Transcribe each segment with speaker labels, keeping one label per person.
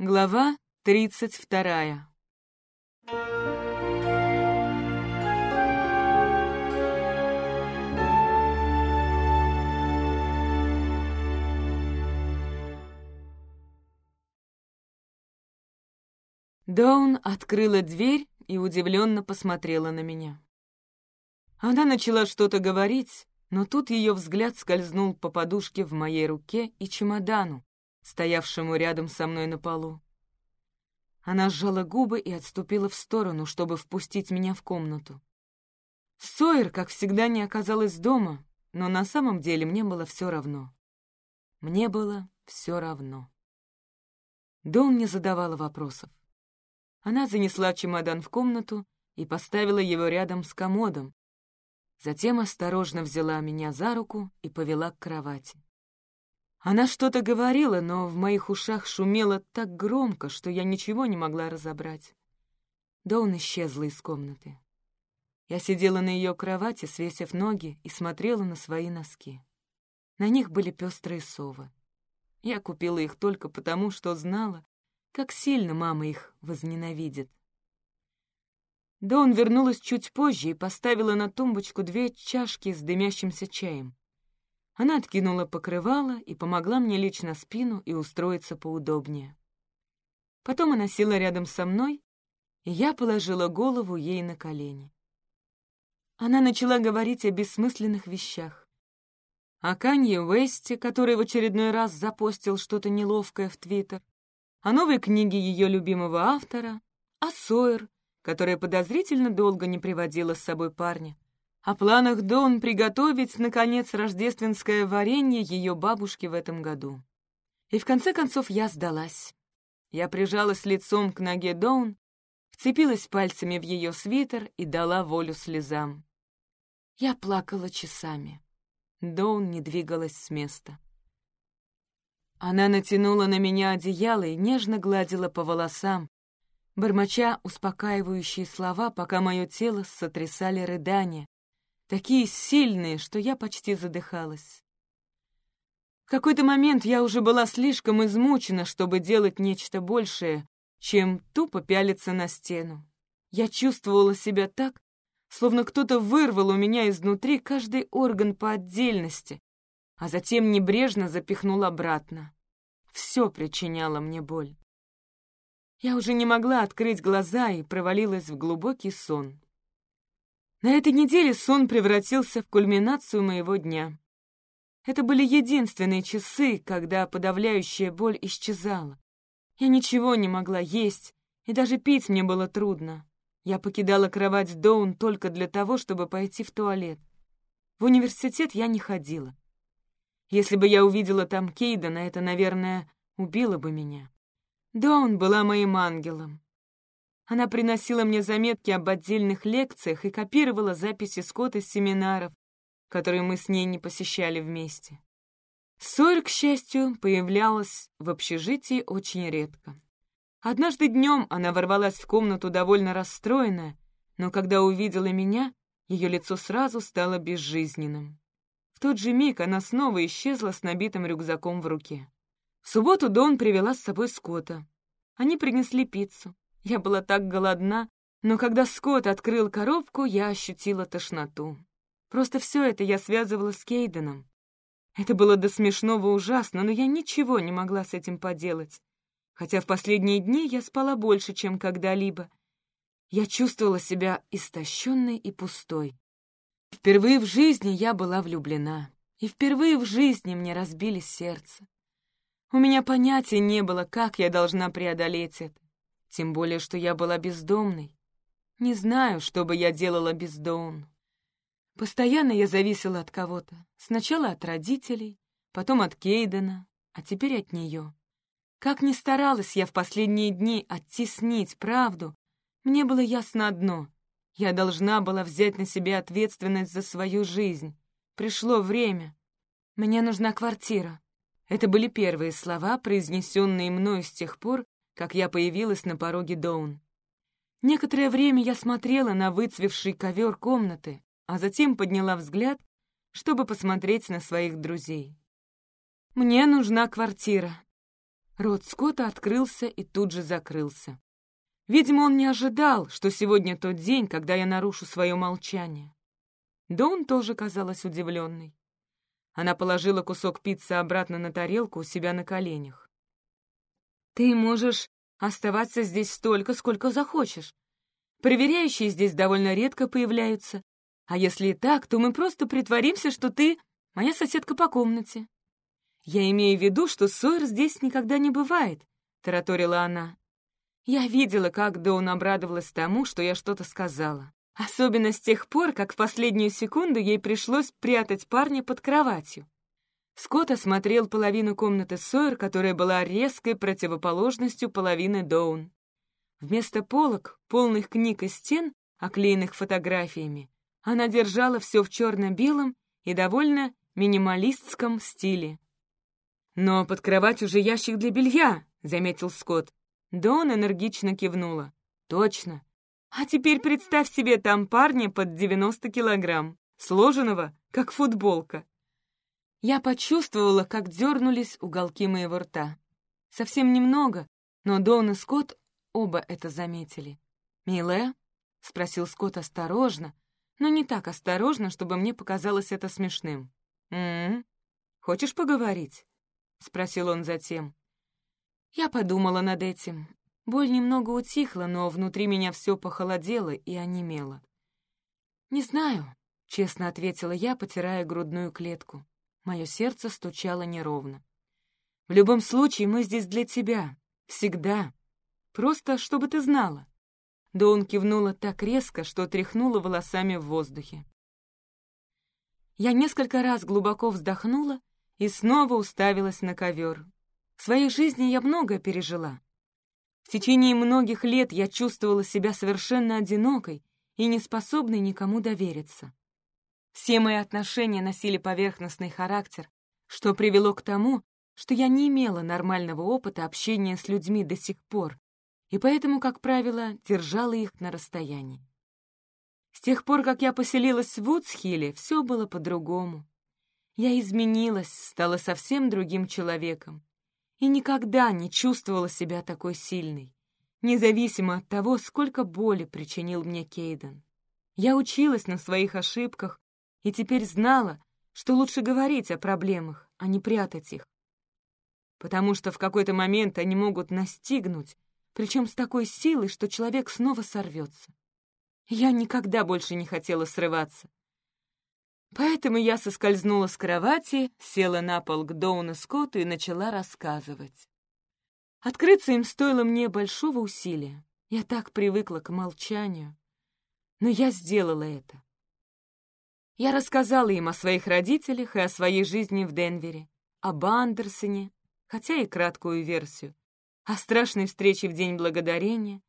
Speaker 1: Глава тридцать вторая. Доун открыла дверь и удивленно посмотрела на меня. Она начала что-то говорить, но тут ее взгляд скользнул по подушке в моей руке и чемодану, стоявшему рядом со мной на полу. Она сжала губы и отступила в сторону, чтобы впустить меня в комнату. Сойер, как всегда, не оказалась дома, но на самом деле мне было все равно. Мне было все равно. Дом не задавала вопросов. Она занесла чемодан в комнату и поставила его рядом с комодом, затем осторожно взяла меня за руку и повела к кровати. Она что-то говорила, но в моих ушах шумело так громко, что я ничего не могла разобрать. Доун исчезла из комнаты. Я сидела на ее кровати, свесив ноги, и смотрела на свои носки. На них были пестрые совы. Я купила их только потому, что знала, как сильно мама их возненавидит. Дон вернулась чуть позже и поставила на тумбочку две чашки с дымящимся чаем. Она откинула покрывало и помогла мне лечь на спину и устроиться поудобнее. Потом она села рядом со мной, и я положила голову ей на колени. Она начала говорить о бессмысленных вещах. О Канье Уэсте, который в очередной раз запостил что-то неловкое в Твиттер, о новой книге ее любимого автора, о Сойер, которая подозрительно долго не приводила с собой парня, о планах Дон приготовить, наконец, рождественское варенье ее бабушки в этом году. И в конце концов я сдалась. Я прижалась лицом к ноге Доун, вцепилась пальцами в ее свитер и дала волю слезам. Я плакала часами. Доун не двигалась с места. Она натянула на меня одеяло и нежно гладила по волосам, бормоча успокаивающие слова, пока мое тело сотрясали рыдания, такие сильные, что я почти задыхалась. В какой-то момент я уже была слишком измучена, чтобы делать нечто большее, чем тупо пялиться на стену. Я чувствовала себя так, словно кто-то вырвал у меня изнутри каждый орган по отдельности, а затем небрежно запихнул обратно. Все причиняло мне боль. Я уже не могла открыть глаза и провалилась в глубокий сон. На этой неделе сон превратился в кульминацию моего дня. Это были единственные часы, когда подавляющая боль исчезала. Я ничего не могла есть, и даже пить мне было трудно. Я покидала кровать Доун только для того, чтобы пойти в туалет. В университет я не ходила. Если бы я увидела там Кейдена, это, наверное, убило бы меня. Доун была моим ангелом. Она приносила мне заметки об отдельных лекциях и копировала записи Скотта из семинаров, которые мы с ней не посещали вместе. Сойер, к счастью, появлялась в общежитии очень редко. Однажды днем она ворвалась в комнату довольно расстроенная, но когда увидела меня, ее лицо сразу стало безжизненным. В тот же миг она снова исчезла с набитым рюкзаком в руке. В субботу Дон привела с собой Скотта. Они принесли пиццу. Я была так голодна, но когда Скотт открыл коробку, я ощутила тошноту. Просто все это я связывала с Кейденом. Это было до смешного ужасно, но я ничего не могла с этим поделать. Хотя в последние дни я спала больше, чем когда-либо. Я чувствовала себя истощенной и пустой. Впервые в жизни я была влюблена, и впервые в жизни мне разбили сердце. У меня понятия не было, как я должна преодолеть это. Тем более, что я была бездомной. Не знаю, что бы я делала без Доун. Постоянно я зависела от кого-то. Сначала от родителей, потом от Кейдена, а теперь от нее. Как ни старалась я в последние дни оттеснить правду, мне было ясно одно. Я должна была взять на себя ответственность за свою жизнь. Пришло время. Мне нужна квартира. Это были первые слова, произнесенные мною с тех пор, как я появилась на пороге Доун. Некоторое время я смотрела на выцвевший ковер комнаты, а затем подняла взгляд, чтобы посмотреть на своих друзей. «Мне нужна квартира». Рот Скотта открылся и тут же закрылся. Видимо, он не ожидал, что сегодня тот день, когда я нарушу свое молчание. Дон тоже казалась удивленной. Она положила кусок пиццы обратно на тарелку у себя на коленях. «Ты можешь оставаться здесь столько, сколько захочешь. Проверяющие здесь довольно редко появляются. А если и так, то мы просто притворимся, что ты моя соседка по комнате». «Я имею в виду, что ссор здесь никогда не бывает», — тараторила она. Я видела, как Доун обрадовалась тому, что я что-то сказала. Особенно с тех пор, как в последнюю секунду ей пришлось прятать парня под кроватью. Скотт осмотрел половину комнаты Сойер, которая была резкой противоположностью половины Доун. Вместо полок, полных книг и стен, оклеенных фотографиями, она держала все в черно-белом и довольно минималистском стиле. «Но под кровать уже ящик для белья», — заметил Скотт. Дон энергично кивнула. «Точно. А теперь представь себе там парня под 90 килограмм, сложенного, как футболка». Я почувствовала, как дернулись уголки моего рта. Совсем немного, но Дон и Скотт оба это заметили. «Милая?» — спросил Скотт осторожно, но не так осторожно, чтобы мне показалось это смешным. «М-м, хочешь поговорить?» — спросил он затем. Я подумала над этим. Боль немного утихла, но внутри меня все похолодело и онемело. «Не знаю», — честно ответила я, потирая грудную клетку. Мое сердце стучало неровно. «В любом случае, мы здесь для тебя. Всегда. Просто, чтобы ты знала». Доун кивнула так резко, что тряхнула волосами в воздухе. Я несколько раз глубоко вздохнула и снова уставилась на ковер, в своей жизни я многое пережила. В течение многих лет я чувствовала себя совершенно одинокой и неспособной никому довериться. Все мои отношения носили поверхностный характер, что привело к тому, что я не имела нормального опыта общения с людьми до сих пор, и поэтому, как правило, держала их на расстоянии. С тех пор, как я поселилась в Вудсхилле, все было по-другому. Я изменилась, стала совсем другим человеком и никогда не чувствовала себя такой сильной, независимо от того, сколько боли причинил мне Кейден. Я училась на своих ошибках и теперь знала, что лучше говорить о проблемах, а не прятать их. Потому что в какой-то момент они могут настигнуть, причем с такой силой, что человек снова сорвется. Я никогда больше не хотела срываться. Поэтому я соскользнула с кровати, села на пол к Доуну Скотту и начала рассказывать. Открыться им стоило мне большого усилия. Я так привыкла к молчанию. Но я сделала это. Я рассказала им о своих родителях и о своей жизни в Денвере, об Андерсоне, хотя и краткую версию, о страшной встрече в День Благодарения.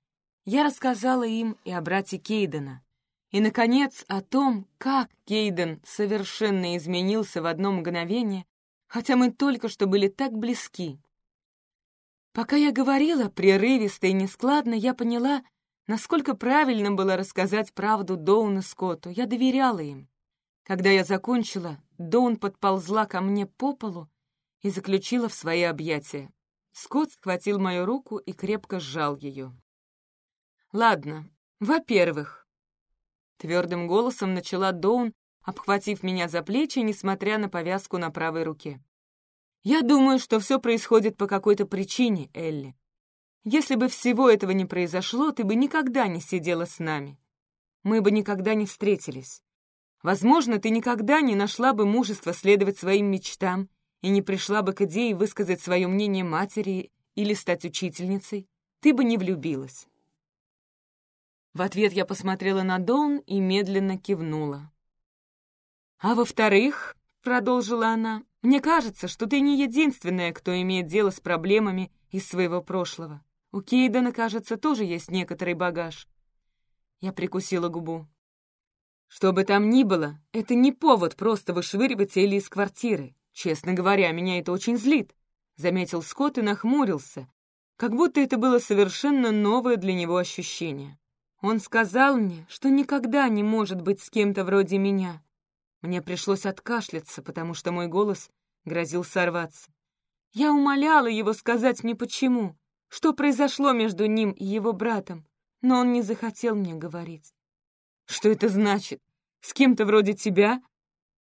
Speaker 1: Я рассказала им и о брате Кейдена, и, наконец, о том, как Кейден совершенно изменился в одно мгновение, хотя мы только что были так близки. Пока я говорила прерывисто и нескладно, я поняла, насколько правильно было рассказать правду Доуну Скотту. Я доверяла им. Когда я закончила, Доун подползла ко мне по полу и заключила в свои объятия. Скотт схватил мою руку и крепко сжал ее. «Ладно, во-первых, Твердым голосом начала Доун, обхватив меня за плечи, несмотря на повязку на правой руке. «Я думаю, что все происходит по какой-то причине, Элли. Если бы всего этого не произошло, ты бы никогда не сидела с нами. Мы бы никогда не встретились. Возможно, ты никогда не нашла бы мужества следовать своим мечтам и не пришла бы к идее высказать свое мнение матери или стать учительницей. Ты бы не влюбилась. В ответ я посмотрела на Дон и медленно кивнула. «А во-вторых», — продолжила она, — «мне кажется, что ты не единственная, кто имеет дело с проблемами из своего прошлого. У Кейдена, кажется, тоже есть некоторый багаж». Я прикусила губу. «Что бы там ни было, это не повод просто вышвыривать Элли из квартиры. Честно говоря, меня это очень злит», — заметил Скотт и нахмурился, как будто это было совершенно новое для него ощущение. Он сказал мне, что никогда не может быть с кем-то вроде меня. Мне пришлось откашляться, потому что мой голос грозил сорваться. Я умоляла его сказать мне почему, что произошло между ним и его братом, но он не захотел мне говорить. «Что это значит? С кем-то вроде тебя?»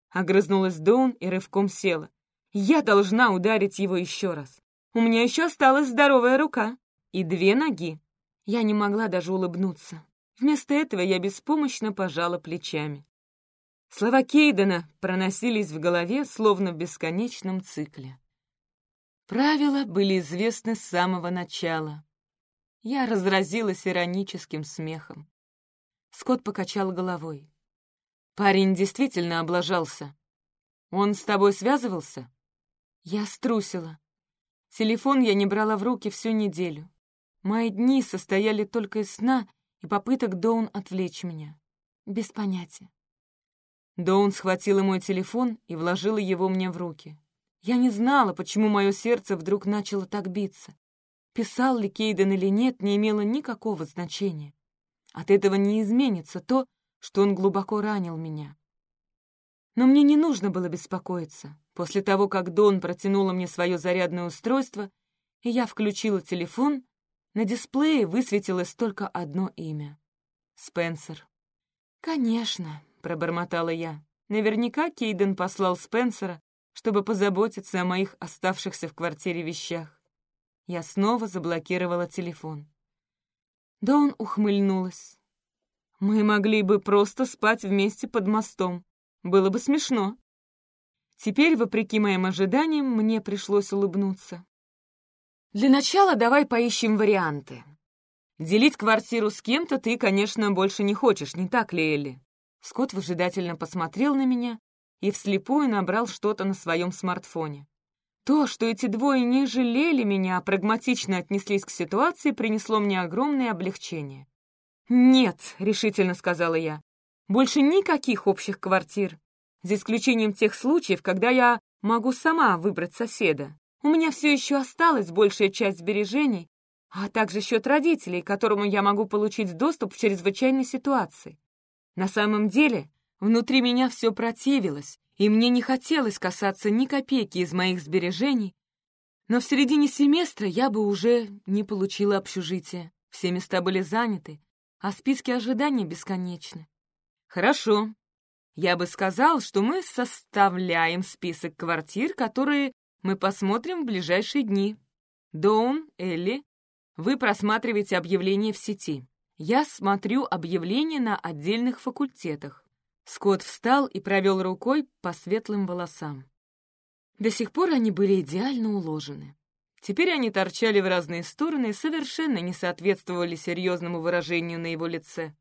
Speaker 1: Огрызнулась Доун и рывком села. «Я должна ударить его еще раз. У меня еще осталась здоровая рука и две ноги». Я не могла даже улыбнуться. Вместо этого я беспомощно пожала плечами. Слова Кейдена проносились в голове, словно в бесконечном цикле. Правила были известны с самого начала. Я разразилась ироническим смехом. Скотт покачал головой. «Парень действительно облажался. Он с тобой связывался?» Я струсила. Телефон я не брала в руки всю неделю. Мои дни состояли только из сна и попыток Доун отвлечь меня. Без понятия. Доун схватила мой телефон и вложила его мне в руки. Я не знала, почему мое сердце вдруг начало так биться. Писал ли Кейден или нет, не имело никакого значения. От этого не изменится то, что он глубоко ранил меня. Но мне не нужно было беспокоиться. После того, как Дон протянула мне свое зарядное устройство, и я включила телефон, на дисплее высветилось только одно имя — Спенсер. «Конечно», — пробормотала я. «Наверняка Кейден послал Спенсера, чтобы позаботиться о моих оставшихся в квартире вещах. Я снова заблокировала телефон. Дон ухмыльнулась. «Мы могли бы просто спать вместе под мостом. Было бы смешно». Теперь, вопреки моим ожиданиям, мне пришлось улыбнуться. «Для начала давай поищем варианты. Делить квартиру с кем-то ты, конечно, больше не хочешь, не так ли, Элли?» Скотт выжидательно посмотрел на меня, и вслепую набрал что-то на своем смартфоне. То, что эти двое не жалели меня, а прагматично отнеслись к ситуации, принесло мне огромное облегчение. «Нет», — решительно сказала я, — «больше никаких общих квартир, за исключением тех случаев, когда я могу сама выбрать соседа. У меня все еще осталась большая часть сбережений, а также счет родителей, которому я могу получить доступ в чрезвычайной ситуации. На самом деле, Внутри меня все противилось, и мне не хотелось касаться ни копейки из моих сбережений, но в середине семестра я бы уже не получила общежитие. Все места были заняты, а списки ожиданий бесконечны. Хорошо. Я бы сказал, что мы составляем список квартир, которые мы посмотрим в ближайшие дни. Доун, Элли, вы просматриваете объявления в сети. Я смотрю объявления на отдельных факультетах. Скотт встал и провел рукой по светлым волосам. До сих пор они были идеально уложены. Теперь они торчали в разные стороны и совершенно не соответствовали серьезному выражению на его лице.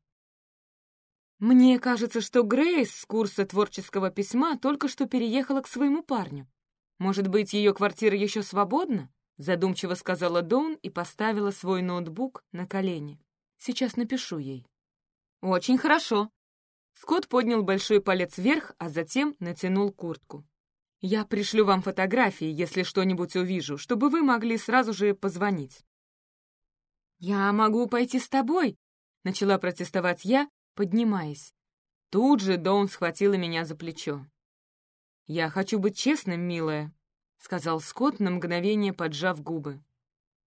Speaker 1: «Мне кажется, что Грейс с курса творческого письма только что переехала к своему парню. Может быть, ее квартира еще свободна?» Задумчиво сказала Дон и поставила свой ноутбук на колени. «Сейчас напишу ей». «Очень хорошо», Скотт поднял большой палец вверх, а затем натянул куртку. «Я пришлю вам фотографии, если что-нибудь увижу, чтобы вы могли сразу же позвонить». «Я могу пойти с тобой», — начала протестовать я, поднимаясь. Тут же Доун схватила меня за плечо. «Я хочу быть честным, милая», — сказал Скотт на мгновение, поджав губы.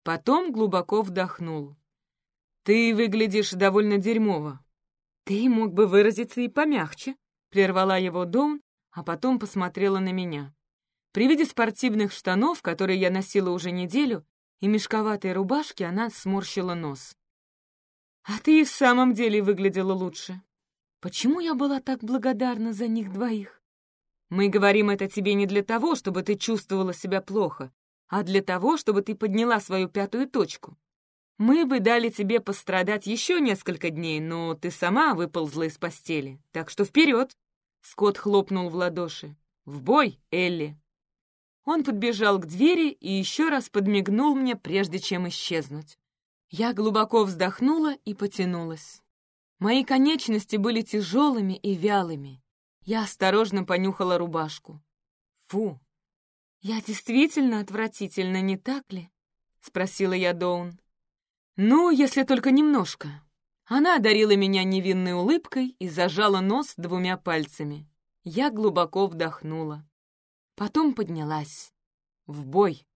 Speaker 1: Потом глубоко вдохнул. «Ты выглядишь довольно дерьмово. «Ты мог бы выразиться и помягче», — прервала его Дом, а потом посмотрела на меня. При виде спортивных штанов, которые я носила уже неделю, и мешковатой рубашки она сморщила нос. «А ты и в самом деле выглядела лучше. Почему я была так благодарна за них двоих? Мы говорим это тебе не для того, чтобы ты чувствовала себя плохо, а для того, чтобы ты подняла свою пятую точку. Мы бы дали тебе пострадать еще несколько дней, но ты сама выползла из постели, так что вперед!» Скотт хлопнул в ладоши. «В бой, Элли!» Он подбежал к двери и еще раз подмигнул мне, прежде чем исчезнуть. Я глубоко вздохнула и потянулась. Мои конечности были тяжелыми и вялыми. Я осторожно понюхала рубашку. «Фу! Я действительно отвратительно, не так ли?» — спросила я Доун. «Ну, если только немножко». Она одарила меня невинной улыбкой и зажала нос двумя пальцами. Я глубоко вдохнула. Потом поднялась. В бой.